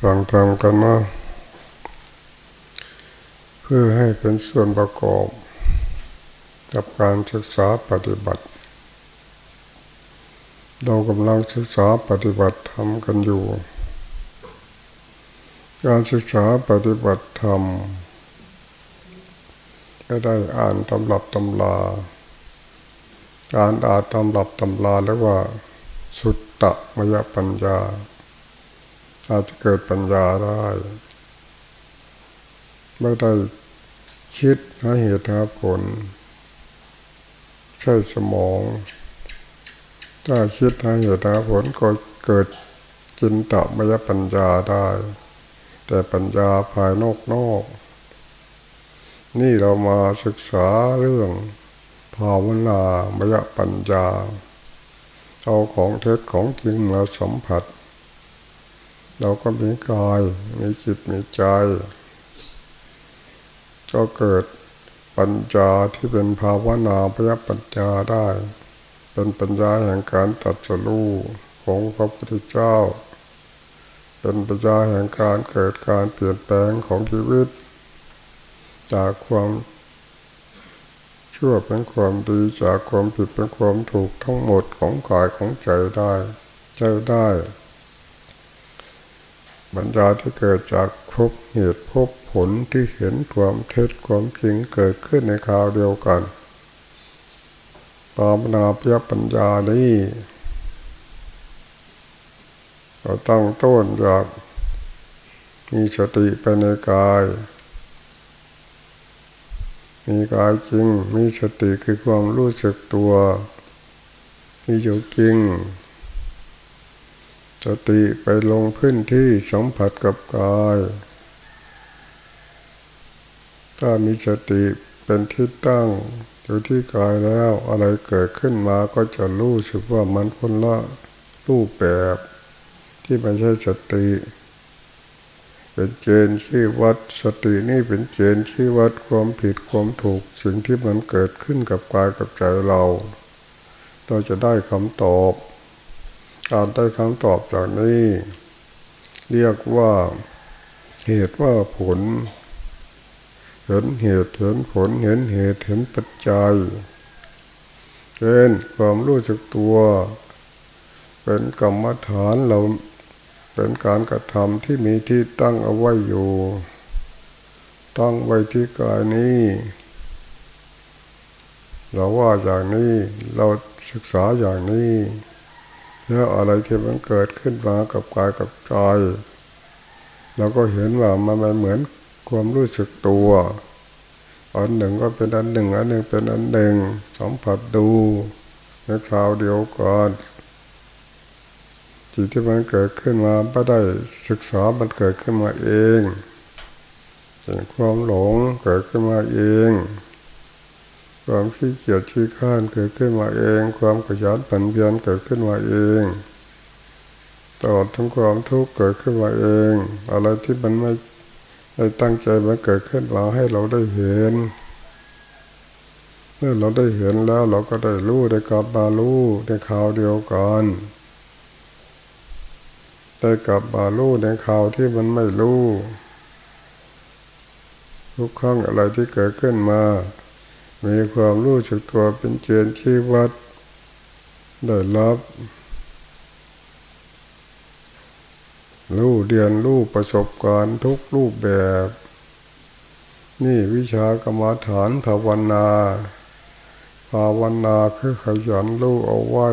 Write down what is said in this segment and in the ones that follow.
ฟังธรรมกันนะเพื่อให้เป็นส่วนประกอบกับการศึกษาปฏิบัติ เรากำลังศึกษาปฏิบัติธรรมกันอยู่ การศึกษาปฏิบัติธรรมไม่ได้อ่านตำรับตำลา การอ่านตำรับตำลาเรียกว่า สุตตะมยปัญญา อาจจะเกิดปัญญาได้ไม่ได้คิดหาเหตุหาผล ใช้สมอง ถ้าคิดหาเหตุหาผลก็เกิดจินตมยปัญญาได้ แต่ปัญญาภายนอกนอกนี่เรามาศึกษาเรื่องภาวนามยปัญญา เอาของเท็จของจริงมาสัมผัส เราก็มีกายมีจิตมีใจ ก็เกิดปัญญาที่เป็นภาวนาพยปัญญาได้ เป็นปัญญาแห่งการตัดสู้ของพระพุทธเจ้า เป็นปัญญาแห่งการเกิดการเปลี่ยนแปลงของชีวิต จากความชั่วเป็นความดีจากความผิดเป็นความถูกทั้งหมดของกายของใจได้ ใจได้ บัญญาที่เกิดจากพบเหตุพบผลที่เห็นความเท็จความจริงเกิดขึ้นในคราวเดียวกันปามนาพยปัญญานี้เราตั้งต้นจากมีสติไปในกาย มีกายจริง มีสติคือความรู้สึกตัว มีอยู่จริง สติไปลงพื้นที่สัมผัสกับกาย ถ้ามีสติเป็นที่ตั้งอยู่ที่กายแล้วอะไรเกิดขึ้นมาก็จะรู้สึกว่ามันคนละรูปแบบ ที่ไม่ใช่สติ เป็นเจนที่วัดสตินี่เป็นเจนที่วัดความผิดความถูก สิ่งที่มันเกิดขึ้นกับกายกับใจเรา เราจะได้คำตอบ การได้คำตอบจากนี้ เรียกว่าเหตุว่าผล เห็นเหตุเห็นผลเห็นเหตุเห็นปัจจัยเป็นความรู้จักตัว เป็นกรรมฐานเราเป็นการกระทำที่มีที่ตั้งเอาไว้อยู่ ตั้งไว้ที่กายนี้เราว่าอย่างนี้เราศึกษาอย่างนี้ แล้วอะไรที่มันเกิดขึ้นมากับกายกับใจเราก็เห็นว่ามันไม่เหมือนความรู้สึกตัวอันหนึ่งก็เป็นอันหนึ่งอันหนึ่งเป็นอันหนึ่งสัมผัสดูในคราวเดียวกันจิตที่มันเกิดขึ้นมาไม่ได้ศึกษามันเกิดขึ้นมาเองเป็นความหลงเกิดขึ้นมาเอง ความขี้เกียจขี้ข้านเกิดขึ้นมาเอง ความขยันผันเพียรเกิดขึ้นมาเองตลอดทั้งความทุกข์เกิดขึ้นมาเอง อะไรที่มันไม่ได้ตั้งใจมันเกิดขึ้นมาให้เราได้เห็นเมื่อเราได้เห็นแล้วเราก็ได้รู้ได้กลับมารู้ในคราวเดียวกันได้กลับมารู้ในคราวที่มันไม่รู้ทุกครั้งอะไรที่เกิดขึ้นมา มีความรู้สึกตัวเป็นเจนที่วัดได้รับรู้เรียนรู้ประสบการณ์ทุกรูปแบบ นี่วิชากรรมฐานภาวนา ภาวนาคือขยันรู้เอาไว้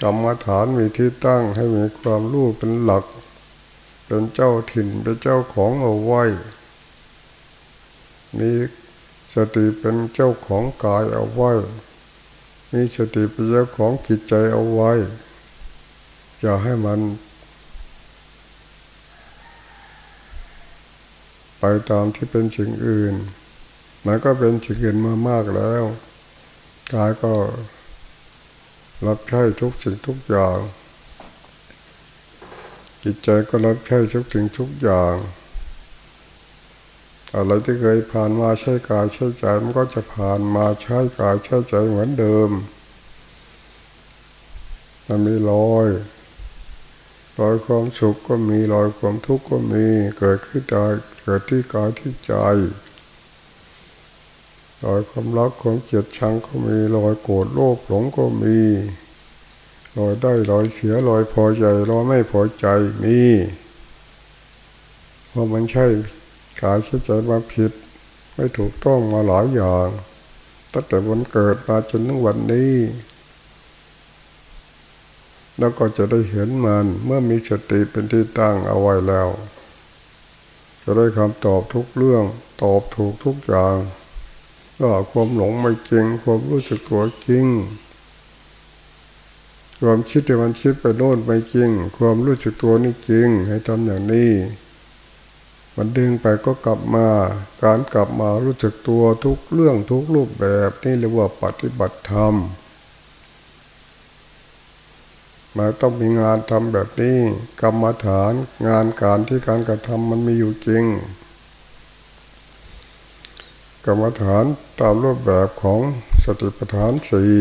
กรรมฐานมีที่ตั้งให้มีความรู้เป็นหลัก เป็นเจ้าถิ่นเป็นเจ้าของเอาไว้ มี สติเป็นเจ้าของกายเอาไว้ มีสติเป็นเจ้าของจิตใจเอาไว้ อย่าให้มัน ไปตามที่เป็นสิ่งอื่น มันก็เป็นสิ่งอื่นมามากแล้ว กายก็รับใช้ทุกสิ่งทุกอย่าง จิตใจก็รับใช้ทุกสิ่งทุกอย่าง อะไรที่เคยผ่านมาใช้กายใช้ใจมันก็จะผ่านมาใช้กายใช้ใจเหมือนเดิมมันมีรอยรรอยความสุขก็มีรอยความทุกข์ก็มีเกิดขึ้นใจเกิดที่กายที่ใจรอยความรักความเกลียดชังก็มีรอยโกรธโลภหลงก็มีรอยได้รอยเสียรอยพอใจรอยไม่พอใจมีเพราะมันใช่ กายใช้ใจมาผิด ไม่ถูกต้องมาหลายอย่างตั้งแต่วันเกิดมาจนถึงวันนี้ แล้วก็จะได้เห็นมันเมื่อมีสติเป็นที่ตั้งเอาไว้แล้ว จะได้คำตอบทุกเรื่องตอบถูกทุกอย่างว่าความหลงไม่จริง ความรู้สึกตัวจริง ความคิดที่มันคิดไปโน่นไปจริง ความรู้สึกตัวนี่จริง ให้ทำอย่างนี้ มันดึงไปก็กลับมา การกลับมารู้สึกตัวทุกเรื่องทุกรูปแบบนี่เรียกว่าปฏิบัติธรรมมาต้องมีงานทำแบบนี้กรรมฐานงานการที่การกระทำมันมีอยู่จริง กรรมฐานตามรูปแบบของสติปัฏฐานสี่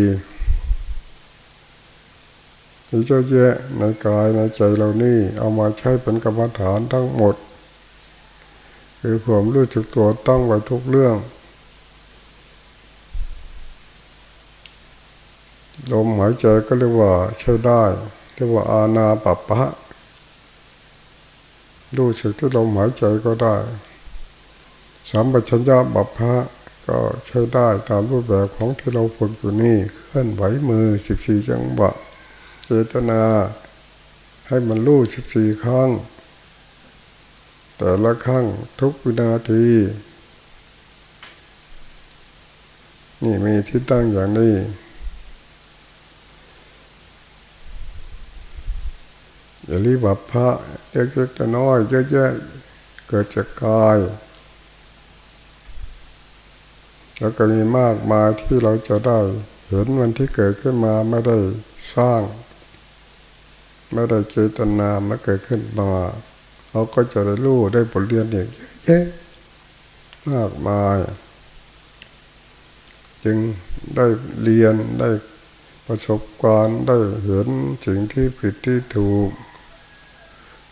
ที่เจ้าแยะในกายในใจเรานี่เอามาใช้เป็นกรรมฐานทั้งหมด คือผมรู้สึกตัวต้องไว้ทุกเรื่อง ลมหายใจก็เรียกว่าใช้ได้ เรียกว่าอาณาปปะรู้สึกที่ลมหายใจก็ได้สัมปัญญะบัพพะก็ใช้ได้ตามรูปแบบของที่เราฝึกอยู่นี่เคลื่อนไหวมือสิบสี่จังหวะเจตนาให้มันรู้สิบสี่ครั้ง แต่ละครั้งทุกวินาที นี่มีที่ตั้งอย่างนี้ อย่ารีบบัพพะเล็กๆน้อยเยอะแยะเกิดจากกาย แล้วก็มีมากมายที่เราจะได้เห็นวันที่เกิดขึ้นมาไม่ได้สร้าง ไม่ได้เจตนาไม่เกิดขึ้นมา เราก็จะได้รู้ได้บทเรียนอย่างเยอะมากมาย จึงได้เรียนได้ประสบการณ์ได้เห็นสิ่งที่ผิดที่ถูก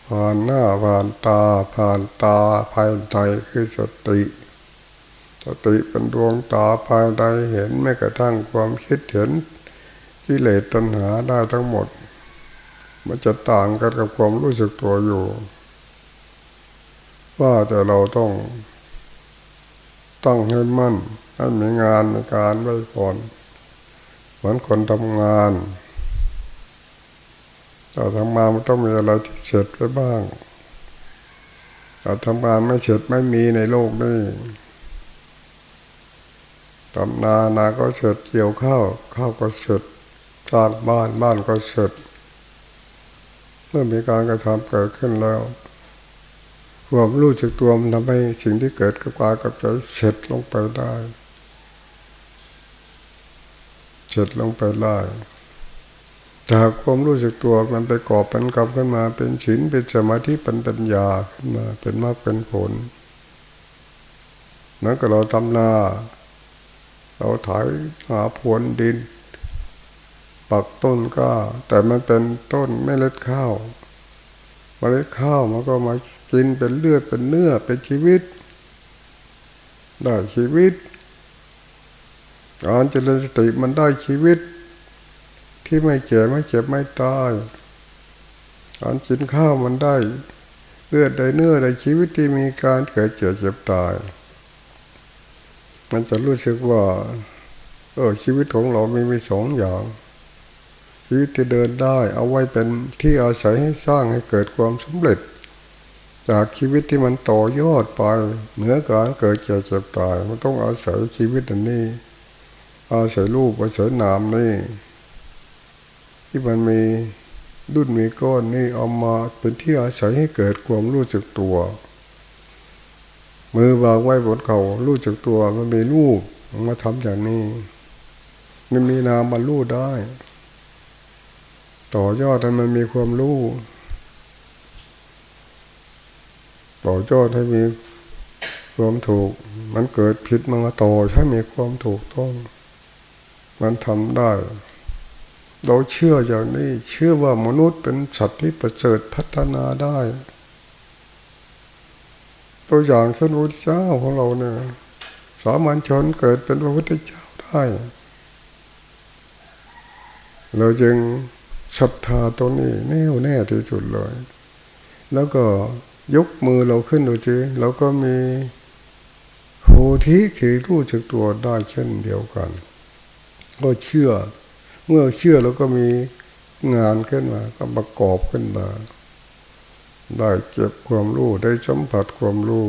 ผ่านหน้าผ่านตาผ่านตาภายในคือสติ สติเป็นดวงตาภายในเห็นไม่กระทั่งความคิดเห็นกิเลสตัณหาได้ทั้งหมด มันจะต่างกันกับความรู้สึกตัวอยู่ ว่าแต่เราต้องต้องให้มั่นให้มีงานในการไว้ก่อน เหมือนคนทำงานเราทำงานมันต้องมีอะไรที่เสร็จไปบ้างเราทำงานไม่เสร็จไม่มีในโลกนี้ทำนานาก็เสร็จเกี่ยวข้าวข้าวก็เสร็จสร้างบ้านบ้านก็เสร็จเมื่อมีการกระทำเกิดขึ้นแล้ว ความรู้จักตัวมันทำให้สิ่งที่เกิดกับกายกับใจเสร็จลงไปได้ เสร็จลงไปได้ถ้าความรู้สึกตัวมันไปก่อเป็นกรรมขึ้นมา เป็นศีลเป็นสมาธิเป็นปัญญาขึ้นมาเป็นมากเป็นผลนั้นก็เราทำนาเราถ่ายหาพวนดิน ปักต้นก็ แต่มันเป็นต้นไม่เล็ดข้าว มเมล็ดข้าวมันก็มากินเป็นเลือดเป็นเนื้อเป็นชีวิต ได้ชีวิตการเจริญสติมันได้ชีวิต ที่ไม่เจ็บไม่เจ็บไม่ตายการกินข้าวมันได้เลือดได้เนื้อได้ชีวิตที่มีการเกิดเจ็บเจ็บตาย มันจะรู้สึกว่า เออชีวิตของเราไม่มีสองอย่าง ชีวิตที่เดินได้เอาไว้เป็นที่อาศัยให้สร้างให้เกิดความสำเร็จ จากชีวิตที่มันต่อยอดไปเหนือการเกิดเจ็บเจ็บตายมันต้องอาศัยชีวิตอันนี้ อาศัยรูปอาศัยนามนี่ ที่มันมีดุนมีก้อนนี่เอามาเป็นที่อาศัยให้เกิดความรู้สึกตัว มือวางไว้บนเขารู้จักตัวมันมีลูกมาทำอย่างนี้มันมีนามมันรู้ได้ ต่อยอดให้มันมีความรู้ ต่อยอดให้มีความถูก มันเกิดผิดมันมาต่อให้มีความถูกต้อง มันทำได้ เราเชื่ออย่างนี้เชื่อว่ามนุษย์เป็นสัตว์ที่ประเสริฐพัฒนาได้ ตัวอย่างเช่นพระเจ้าของเราเนี่ยสามัญชนเกิดเป็นพระพุทธเจ้าได้ เราจึง ศรัทธาตัวนี้แน่วแน่ที่สุดเลย แล้วก็ยกมือเราขึ้นดูสิเราก็มีโพธิคือรู้จักตัวได้เช่นเดียวกัน ก็เชื่อ เมื่อเชื่อแล้วก็มีงานขึ้นมา ก็ประกอบขึ้นมา ได้เก็บความรู้ได้สัมผัสความรู้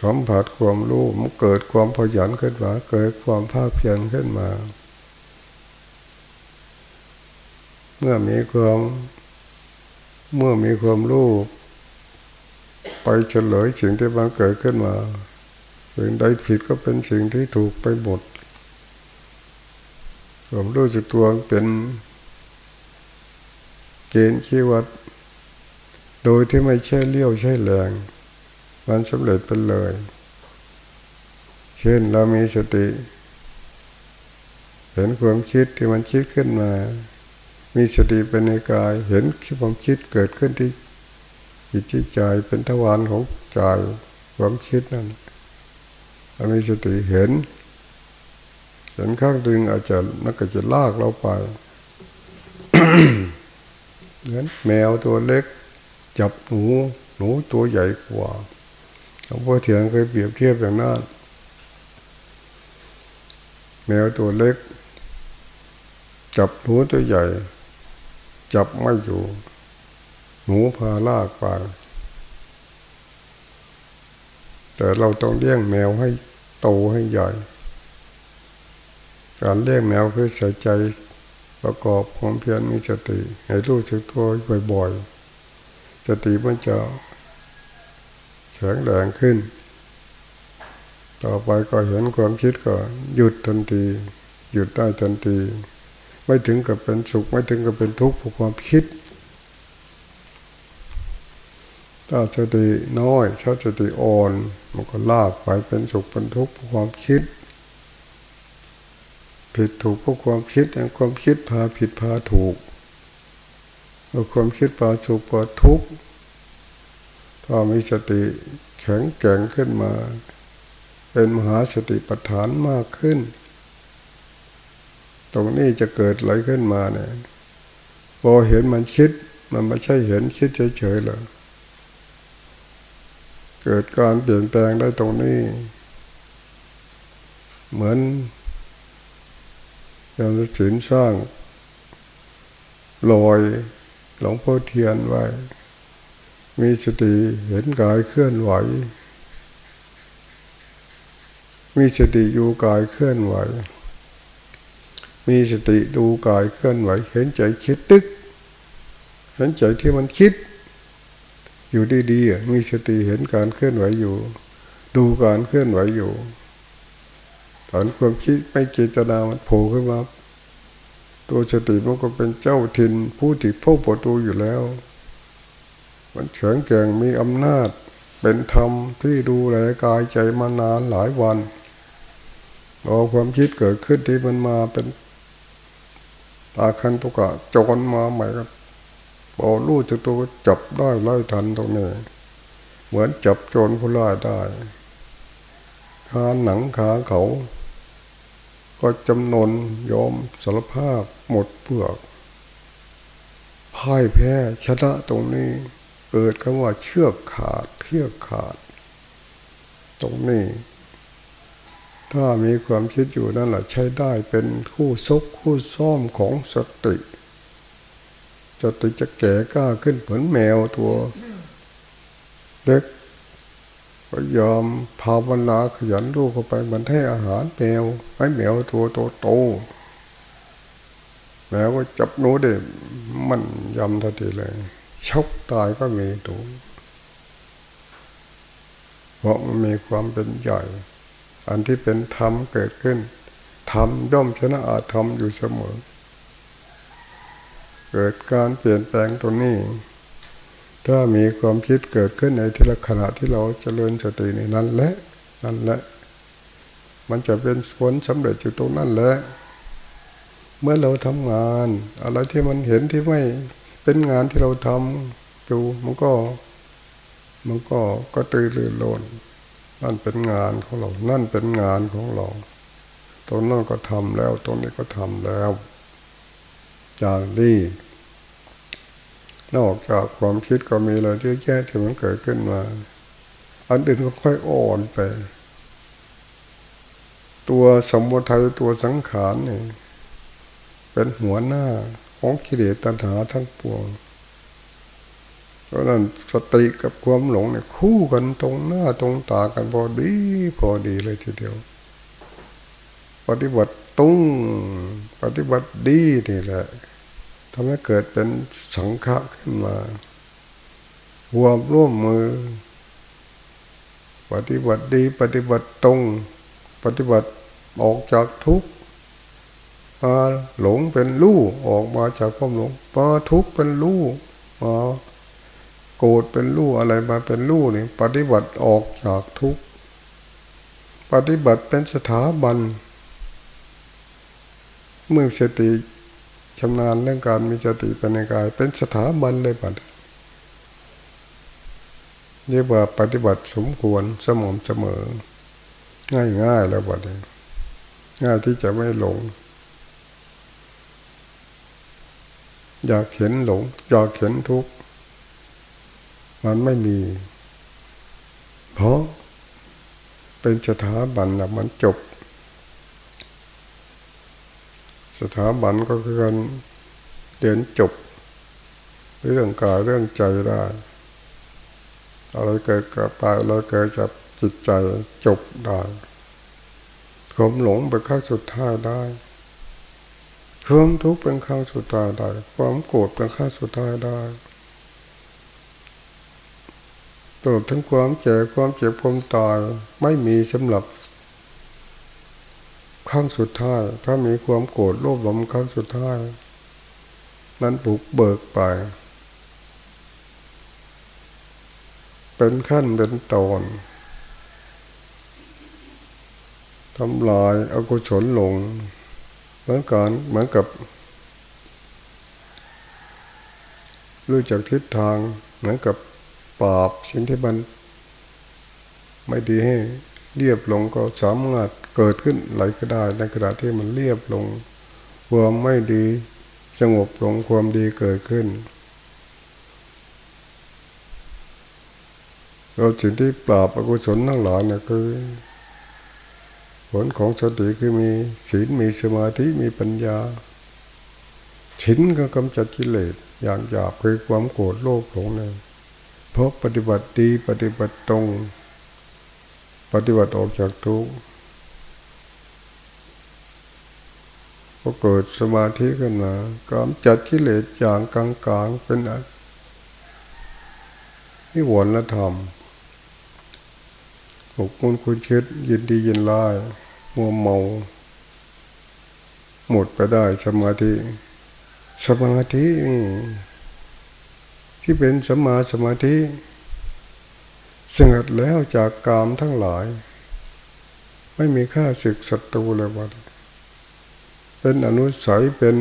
สัมผัสความรู้มันเกิดความพยันขึ้นมา เกิดความภาคเพียรขึ้นมา เมื่อมีความเมื่อมีความรู้ไปเฉลยสิ่งที่มันเกิดขึ้นมา สิ่งใดผิดก็เป็นสิ่งที่ถูกไปหมดผมรู้สึกตัวเป็นเกณฑ์ชี้วัด โดยที่ไม่ใช่เลี้ยวใช่แรงมันสำเร็จเป็นเลย เช่นเรามีสติ เห็นความคิดที่มันคิดขึ้นมา มีสติเป็นในกาย เห็นความคิดเกิดขึ้นที่จิตใจเป็นทวารของใจความคิดนั่นเรามีสติเห็นเห็นข้างดึงอาจจะนักก็จะลากเราไปเหมือนแมวตัวเล็ก จับหนูหนูตัวใหญ่กว่าหลวงพ่อเถียงเคยเปรียบเทียบอย่างนั้นแมวตัวเล็ก จับหนูตัวใหญ่ จับไม่อยู่ หนูพาลากไป แต่เราต้องเลี้ยงแมวให้โตให้ใหญ่ การเลี้ยงแมวคือใส่ใจประกอบความเพียรมีสติ ให้รู้สึกตัวบ่อยๆสติมันจะแข็งแรงขึ้น ต่อไปก็เห็นความคิดก็หยุดทันที หยุดได้ทันที ไม่ถึงกับเป็นสุข ไม่ถึงกับเป็นทุกข์เพราะความคิด ถ้าสติน้อยถ้าสติอ่อนมันก็ลากไปเป็นสุขเป็นทุกข์เพราะความคิด ผิดถูกเพราะความคิดความคิดพาผิดพาถูกเอาความคิดพาสุขพาทุกข์ถ้ามีสติแข็งแกร่งขึ้นมา เป็นมหาสติปัฏฐานมากขึ้น ตรงนี้จะเกิดอะไรขึ้นมาเนี่ยพอเห็นมันคิด มันไม่ใช่เห็นคิดเฉยๆหรอกเกิดการเปลี่ยนแปลงได้ตรงนี้ เหมือนอย่างศิลสร้างลอยหลวงพ่อเทียนไว้ มีสติเห็นกายเคลื่อนไหว มีสติอยู่กายเคลื่อนไหว มีสติดูกายเคลื่อนไหวเห็นใจคิดตึก เห็นใจที่มันคิด อยู่ดีๆมีสติเห็นการเคลื่อนไหวอยู่ ดูการเคลื่อนไหวอยู่ตอนความคิดไม่เจตนามันโผล่ขึ้นมาตัวสติมันก็เป็นเจ้าทินผู้ที่เฝ้ประตูอยู่แล้ว มันเฉิงแก่งมีอำนาจ เป็นธรรมที่ดูแลกายใจมานานหลายวันพอความคิดเกิดขึ้นที่มันมาเป็น ตาคันตุกะจนมาใหม่ก็พอรู้จักตัวจับได้ไล่ทันตรงนี้เหมือนจับโจรผู้ร้ายได้ขาหนังขาเขา ก็จำนนยอมสารภาพหมดเปลือกพ่ายแพ้ชนะตรงนี้ เกิดคำว่าเชือกขาดเชือกขาด ตรงนี้ ถ้ามีความคิดอยู่นั่นแหละใช้ได้เป็นคู่ซกคู่ซ่อมของสติสติจะแก่กล้าขึ้นเหมือนแมวตัวเล็กพยายามภาวนาขยันลูกเข้าไปมันให้อาหารแมวให้แมวตัวโตโตแมวก็จับโน้เดมันยำทันทีเลยชกตายก็มีตัวเพราะมันมีความเป็นใหญ่ อันที่เป็นธรรมเกิดขึ้นธรรมย่อมชนะอาธรรมอยู่เสมอ เกิดการเปลี่ยนแปลงตรงนี้ ถ้ามีความคิดเกิดขึ้นในทีละขณะที่เราจเจริญสติในนั้นแหละนั่นแหละ มันจะเป็นผลสำเร็จอยู่ตรงนั้นแหละ เมื่อเราทำงาน อะไรที่มันเห็นที่ไม่เป็นงานที่เราทำดูมันก็ มันก็ก็ตื่นรื่นรน นั่นเป็นงานของเรา นั่นเป็นงานของเราตรงนั้นก็ทำแล้วตรงนี้ก็ทำแล้วอย่างนี้นอกจากความคิดก็มีอะไรเยอะแยะที่มันเกิดขึ้นมา อันอื่นก็ค่อยอ่อนไป ตัวสมุทัยตัวสังขารนี่เป็นหัวหน้าของกิเลสตัณหาทั้งปวง เพราะนั้นสติกับความหลงเนี่ยคู่กันตรงหน้าตรงตากันพอดีพอดีเลยทีเดียว ปฏิบัติตุ้งปฏิบัติดีนี่แหละทำให้เกิดเป็นสังฆะขึ้นมาหัวร่วมมือ ปฏิบัติดี ปฏิบัติตรง ปฏิบัติออกจากทุกข์มาหลงเป็นลูกออกมาจากความหลงมาทุกข์เป็นลูกมา โกรธเป็นลูกอะไรมาเป็นลูกนี่ปฏิบัติออกจากทุกปฏิบัติเป็นสถาบัน เมื่อสติชำนาญเรื่องการมีสติเป็นในกาย เป็นสถาบันเลยปัดเรียกว่าปฏิบัติสมควรสม่ำเสมอ ง่ายๆแล้วบัดนี้ง่ายที่จะไม่หลง อยากเห็นหลง อยากเห็นทุกข์ มันไม่มี เพราะเป็นสถาบันแล้วมันจบ สถาบันก็คือการเรียนจบ เรื่องกายเรื่องใจได้อะไรเกิดกับตายอะไรเกิดจากจิตใจจบได้ความหลงเป็นขั้งสุดท้ายได้ความทุกข์เป็นขั้งสุดท้ายได้ ความโกรธเป็นขั้งสุดท้ายได้ ตลอดทั้งความเจ็บความเจ็บความตายไม่มีสำหรับครั้งสุดท้าย ถ้ามีความโกรธโลภหลงครั้งสุดท้าย นั้นบุกเบิกไป เป็นขั้นเป็นตอนทำลายอากุศลหลงเหมือนกันเหมือนกับ รู้จักทิศทางเหมือนกับ ปราบสิ่งที่มันไม่ดีให้เรียบลงก็สามารถเกิดขึ้นไหลก็ได้ในขณะที่มันเรียบลงความไม่ดีสงบลงความดีเกิดขึ้นเราสิ่งที่ปราบอกุศลทั้งหลายเนี่ยคือ ผลของสติคือมีศีลมีสมาธิมีปัญญาฉินก็กำจัดกิเลสอย่างหยาบคือความโกรธโลภหลงเนี่ย เพราะปฏิบัติดีปฏิบัติตรง ปฏิบัติออกจากทุกข์ก็เกิดสมาธิขึ้นมากำจัดกิเลสอย่างกลางๆเป็นนิวรณธรรมหกมุนคุณคิดยินดียินร้ายมัวเมา หมดไปได้สมาธิ สมาธินี้ ที่เป็นสมาสมาธิสงบแล้วจากกามทั้งหลาย ไม่มีค่าศึกศัตรูเลยวัดเป็นอนุสัยเป็น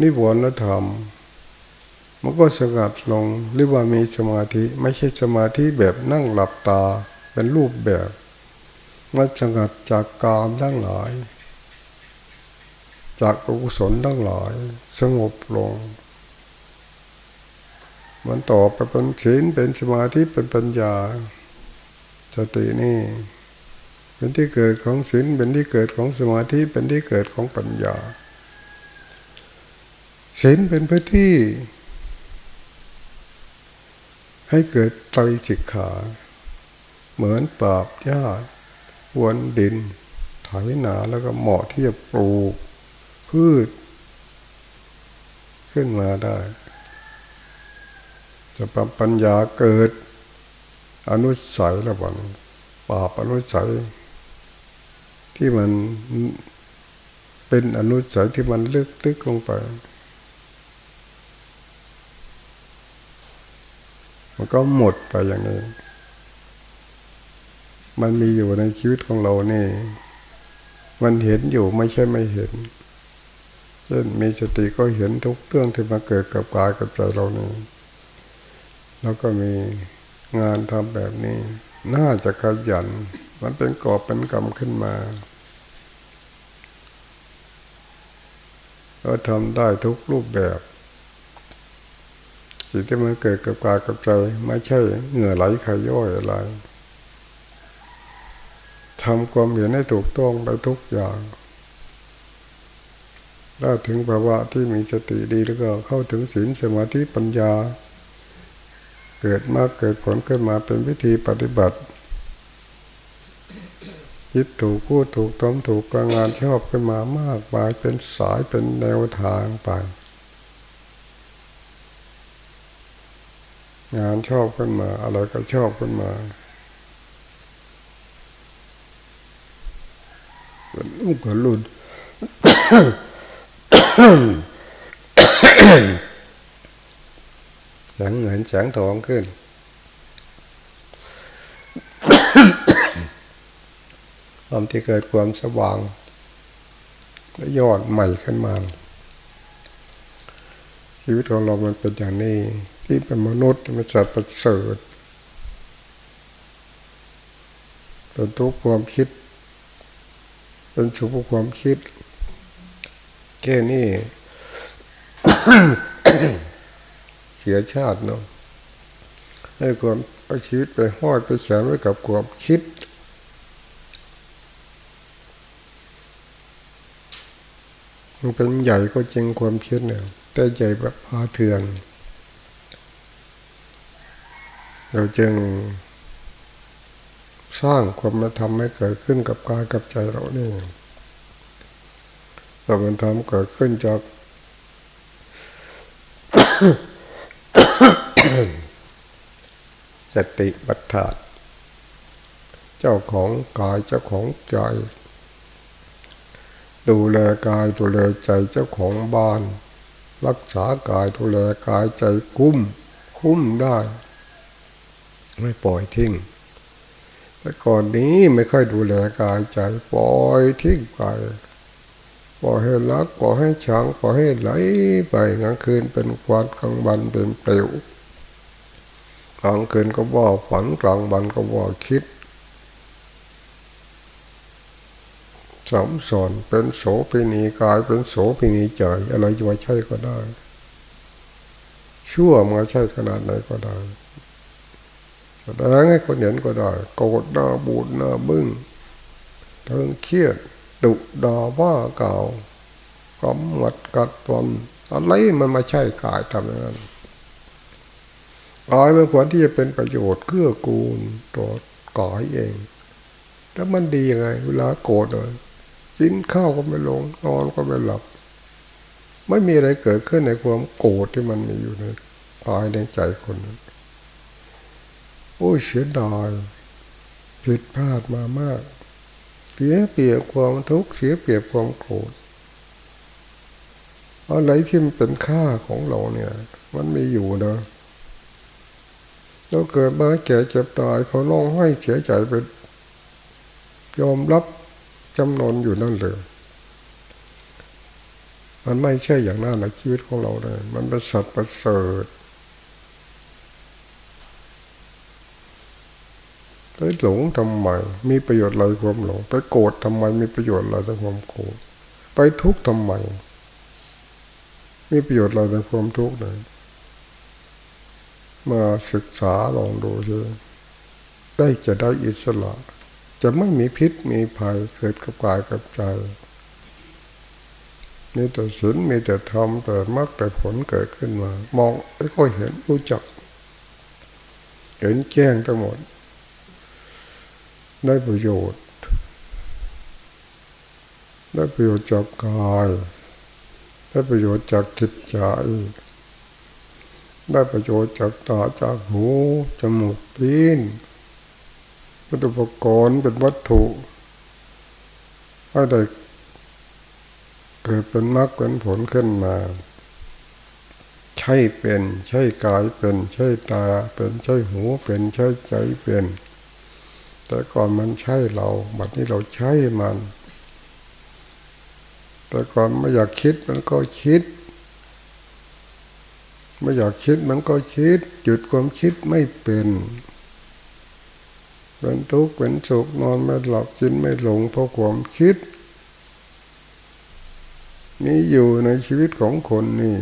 นิวรณธรรม มันก็สงัดลงหรือว่ามีสมาธิ ไม่ใช่สมาธิแบบนั่งหลับตาเป็นรูปแบบมันสงัดจากกามทั้งหลาย จากอกุศลทั้งหลาย สงบลง มันต่อไปเป็นศีลเป็นสมาธิเป็นปัญญา สตินี่ เป็นที่เกิดของศีลเป็นที่เกิดของสมาธิเป็นที่เกิดของปัญญาศีลเป็นพื้นที่ ให้เกิดไตรสิกขา เหมือนปราบหญ้าวนดินไถนาแล้วก็เหมาะที่จะปลูกพืช ขึ้นมาได้ จะปรับปัญญาเกิด อนุสัยระหว่างปาบอนุสัย ที่มันเป็นอนุสัยที่มันลึกลึกลงไป มันก็หมดไปอย่างนี้ มันมีอยู่ในชีวิตของเรานี่ มันเห็นอยู่ไม่ใช่ไม่เห็นเช่นมีสติก็เห็นทุกเรื่องที่มาเกิดกับกายกับใจเรานี่ แล้วก็มีงานทำแบบนี้ น่าจะขยัน มันเป็นกอบเป็นกรรมขึ้นมาก็ทำได้ทุกรูปแบบสิ่งที่มันเกิดกับกายกับใจไม่ใช่เหงื่อไหลขย่อยอะไรทำความเห็นให้ถูกต้องไปทุกอย่างถ้าถึงภาวะที่มีสติดีแล้วก็เข้าถึงศีลสมาธิปัญญา เกิดมากเกิดผลขึ้นมาเป็นวิธีปฏิบัติจิตถูกพูดถูกทำถูกการงานชอบขึ้นมามากมายเป็นสายเป็นแนวทางไป งานชอบขึ้นมาอะไรก็ชอบขึ้นมาเป็นลูกกับลุน แสงเห็นแสงทองขึ้น ความที่เกิดความสว่างและยอดใหม่ขึ้นมา ชีวิตของเรามันเป็นอย่างนี้ ที่เป็นมนุษย์เป็นสัตว์ประเสริฐเป็นทุกความคิด เป็นสุขความคิด แค่นี้ สียชาติเนาะให้ความเอาชีวิตไปห้อยไปแสนไว้กับความคิด มันเป็นใหญ่ก็จริงความคิดเนี่ย แต่ใหญ่แบบพาเถื่อน เราจึงสร้างความมาทำให้เกิดขึ้นกับกายกับใจเราเนี่ยเรามันทำเกิดขึ้นจาก สติปัฏฐานเจ้าของกายเจ้าของใจ ดูแลกายดูแลใจเจ้าของบ้าน รักษากายดูแลกายใจคุ้มคุ้มได้ ไม่ปล่อยทิ้งแต่ก่อนนี้ไม่ค่อยดูแลกายใจปล่อยทิ้งไปปล่อยให้รักปล่อยให้ชังปล่อยให้ไหลไปกลางคืนเป็นควันกลางวันเป็นเปลว ลางคืนก็ว่าฝันกลางวันก็ว่าคิดสามสอนเป็นโสปินีกายเป็นโสปินีใจอะไรจะมาใช่ก็ได้ ชั่วมาใช่ขนาดไหนก็ได้แสดงให้คนเห็นก็ได้โกรธหน้าบูดหน้าบึ้งเทิงเครียดดุดาว่าเก่ากำหมัดกัดตนอะไรมันมาใช่กายทำอย่างนั้น กายมันควรที่จะเป็นประโยชน์เกื้อกูลตัวกายเองถ้ามันดียังไง เวลาโกรธเลยกินข้าวก็ไม่ลงนอนก็ไม่หลับ ไม่มีอะไรเกิดขึ้นในความโกรธที่มันมีอยู่ในกายในใจคนนั้นโอ้เสียดายผิดพลาดมามาก เสียเปรียบความทุกข์เสียเปรียบความโกรธอะไรที่มันเป็นค่าของเราเนี่ย มันมีอยู่นะ เราเกิดมาแก่เจ็บตายเขาร้องให้เสียใจไปยอมรับจำนนอยู่นั่นเลยมันไม่ใช่อย่างนั้นในชีวิตของเราเลยมันเป็นสัตว์ประเสริฐไปหลงทำไม มีประโยชน์อะไรความหลง ไปโกรธทำไม มีประโยชน์อะไรในความโกรธ ไปทุกข์ทำไม มีประโยชน์อะไรในความทุกข์เลย มาศึกษาลองดูเถอะได้จะได้อิสระ จะไม่มีพิษมีภัยเกิดกับกายกับใจมีแต่ศีลมีแต่ธรรมแต่มรรคแต่ผลเกิดขึ้นมา มองไม่ค่อยเห็นรู้จัก เห็นแจ้งทั้งหมด ได้ประโยชน์ ได้ประโยชน์จากกาย ได้ประโยชน์จากจิตใจ ได้ประโยชน์จากตาจากหูจมูกลิ้นเป็นอุปกรณ์เป็นวัตถุให้ได้เกิดเป็นมรรคเป็นผลขึ้นมา ใช่เป็น ใช่กายเป็น ใช่ตาเป็นใช่หูเป็นใช่ใจเป็น แต่ก่อนมันใช่เราบัดนี้เราใช้มัน แต่ก่อนไม่อยากคิดมันก็คิด ไม่อยากคิดมันก็คิด หยุดความคิดไม่เป็นเป็นทุกข์เป็นสุขนอนไม่หลับกินไม่หลงเพราะความคิดมีอยู่ในชีวิตของคนนี่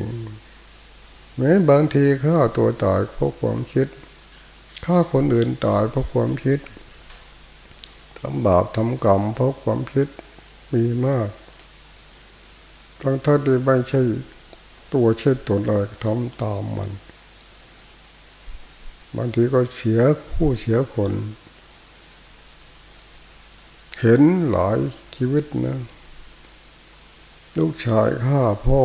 แม้บางทีฆ่าตัวตายเพราะความคิดฆ่าคนอื่นตายเพราะความคิดทำบาปทำกรรมเพราะความคิดมีมากทั้งท่าที่ไม่ใช่ ตัวเช่นตัวอะไรทำตามมัน บางทีก็เสียผู้เสียคน เห็นหลายชีวิตนะ ลูกชายฆ่าพ่อ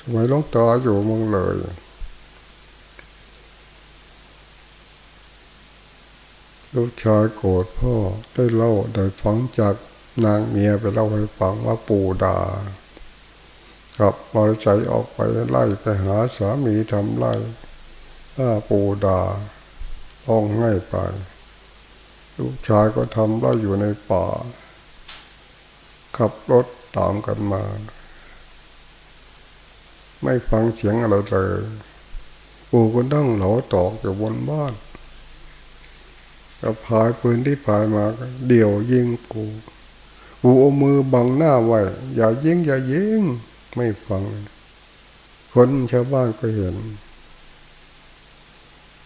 สมัยลูกตาอยู่มองเลยลูกชายโกรธพ่อได้เล่าได้ฟังจากนางเมียไปเล่าให้ฟังว่าปู่ด่า กับมอใจออกไปไล่ไปหาสามีทำไล่ถ้าปู่ดาห้องง่ายไป ลูกชายก็ทำไล่อยู่ในป่า ขับรถตามกันมา ไม่ฟังเสียงอะไรเลยปู่ก็นั่งหลาตอกอยู่บนบ้านก็พายปืนที่พายมาเดี่ยวยิงปู่ปู่เอามือบังหน้าไว้ อย่ายิงอย่ายิง ไม่ฟัง คนชาวบ้านก็เห็น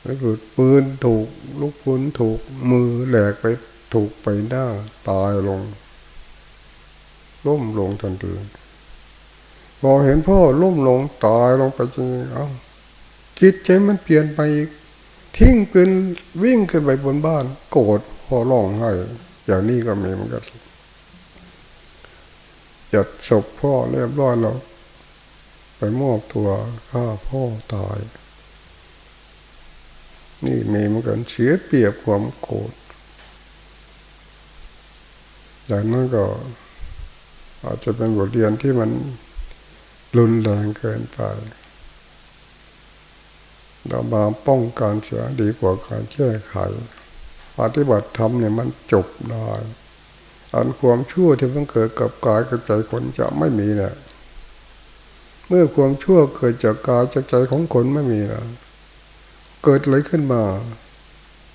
แล้วก็ปืนถูก ลูกปืนถูกมือแหลกไปถูกไปหน้า ตายลง ล้มลงทันทีพอเห็นพ่อล้มลงตายลงไปจริงเอ้าคิดใจมันเปลี่ยนไปทิ้งปืนวิ่งขึ้นไปบนบ้าน โกรธพอร้องไห้อย่างนี้ก็มีเหมือนกัน จัดศพพ่อเรียบร้อยแล้วไปมอบตัวฆ่าพ่อตาย นี่มีเหมือนกันเสียเปรียบความโกรธจางนั้นก็อาจจะเป็นบทเรียนที่มันรุนแรงเกินไปเรามาป้องกันเสียดีกว่าการแก้ไขปฏิบัติธรรมเนี่ยมันจบได้ อันความชั่วที่มันเกิดกับกายกับใจคนจะไม่มีเนี่ยเมื่อความชั่วเกิดจากกายจากใจของคนไม่มีแล้วเกิดอะไรขึ้นมา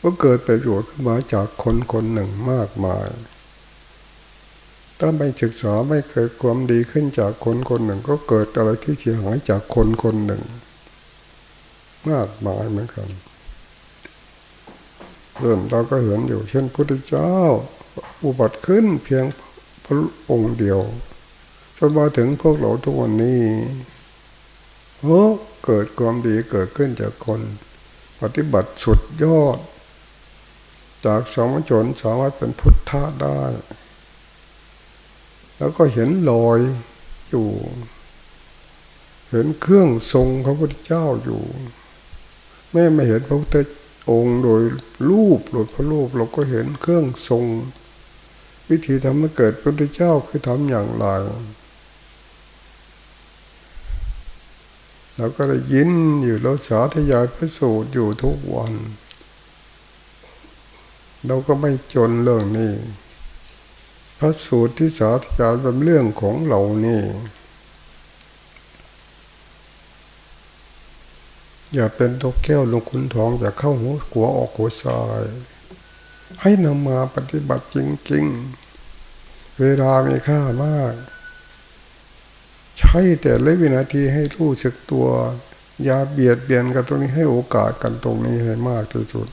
ก็เกิดประโยชน์ขึ้นมาจากคนคนหนึ่งมากมายถ้าไม่ศึกษาไม่เกิดความดีขึ้นจากคนคนหนึ่ง ก็เกิดอะไรที่เสียหายจากคนคนหนึ่ง มากมายเหมือนกันเรื่องเราก็เห็นอยู่เช่นพุทธเจ้า อุบัติขึ้นเพียงพระองค์เดียวจนมาถึงพวกเราทุกวันนี้โอ้เกิดความดีเกิดขึ้นจากคน ปฏิบัติสุดยอด จากสมชนสามารถเป็นพุทธะได้ แล้วก็เห็นรอยอยู่ เห็นเครื่องทรงพระพุทธเจ้าอยู่ แม่ไม่เห็นพระพุทธองค์โดยรูปโดยพระรูปเราก็เห็นเครื่องทรง วิธีทำให้เกิดพระพุทธเจ้าคือทำอย่างไรเราก็ได้ยินอยู่เราสาธยายพระสูตรอยู่ทุกวัน เราก็ไม่จนเรื่องนี้ พระสูตรที่สาธยายเป็นเรื่องของเรานี่ อย่าเป็นตกแก้วลงคุณทองอย่าเข้าหัวขัวออกหัวซาย ให้นำมาปฏิบัติจริง ๆ เวลามีค่ามาก ใช้แต่ละวินาทีให้รู้สึกตัว อย่าเบียดเบียนกันตรงนี้ให้โอกาสกันตรงนี้ให้มากที่สุด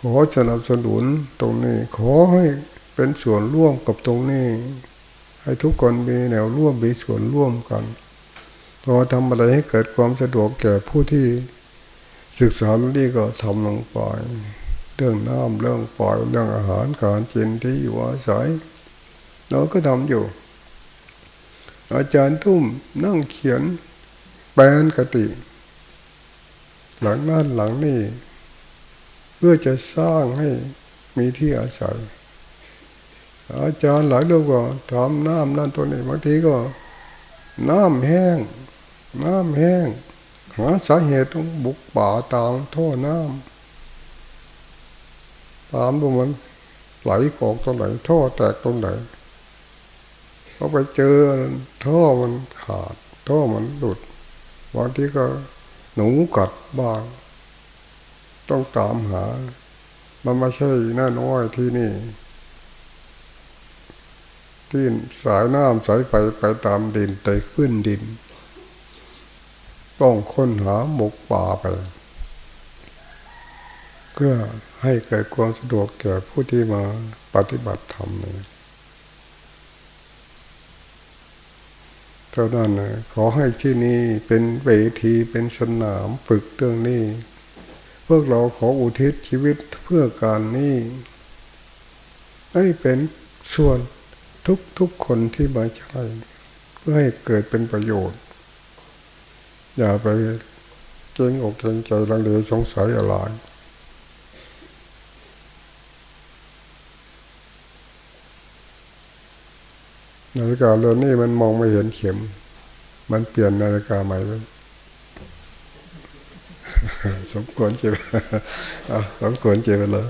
ขอสนับสนุนตรงนี้ ขอให้เป็นส่วนร่วมกับตรงนี้ ให้ทุกคนมีแนวร่วมมีส่วนร่วมกันพอทำอะไรให้เกิดความสะดวกแก่ผู้ที่ศึกษาเรื่องนี้ก็ทำลงไป เรื่องน้ำเรื่องปล่อยเรื่องอาหารการกินที่อยู่อาศัยเราก็ทำอยู่ อาจารย์ทุ่มนั่งเขียนแปลนกติ หลังนั้นหลังนี้เพื่อจะสร้างให้มีที่อาศัย อาจารย์หลายลูกก็ทำน้ำนั่นตัวนี้บางทีก็น้ำแห้ง น้ำแห้ง หาสาเหตุต้องบุกป่าตามท่อน้ำ ตามดูมันไหลออกตรงไหนท่อแตกตรงไหนเขาไปเจอท่อมันขาดท่อมันหลุดบางทีก็หนูกัดบ้าง ต้องตามหา มันไม่ใช่หน้าน้อยที่นี่ ที่สายน้ำสายไฟไปตามดินไต่ขึ้นดิน ต้องค้นหาหมกป่าไป เพื่อให้เกิดความสะดวกแก่ผู้ที่มาปฏิบัติธรรมนี่เท่านั้นนะขอให้ที่นี่เป็นเวทีเป็นสนามฝึกเรื่องนี้ พวกเราขออุทิศชีวิตเพื่อการนี้ ให้เป็นส่วนทุกทุกคนที่มาใช้เพื่อให้เกิดเป็นประโยชน์ อย่าไปเจงอกเจงใจลังเลสงสัยอะไร นาฬิกาเรือนนี้มันมองไม่เห็นเข็ม มันเปลี่ยนนาฬิกาใหม่เลยสมควรเจ็บสมควรเจ็บแล้ว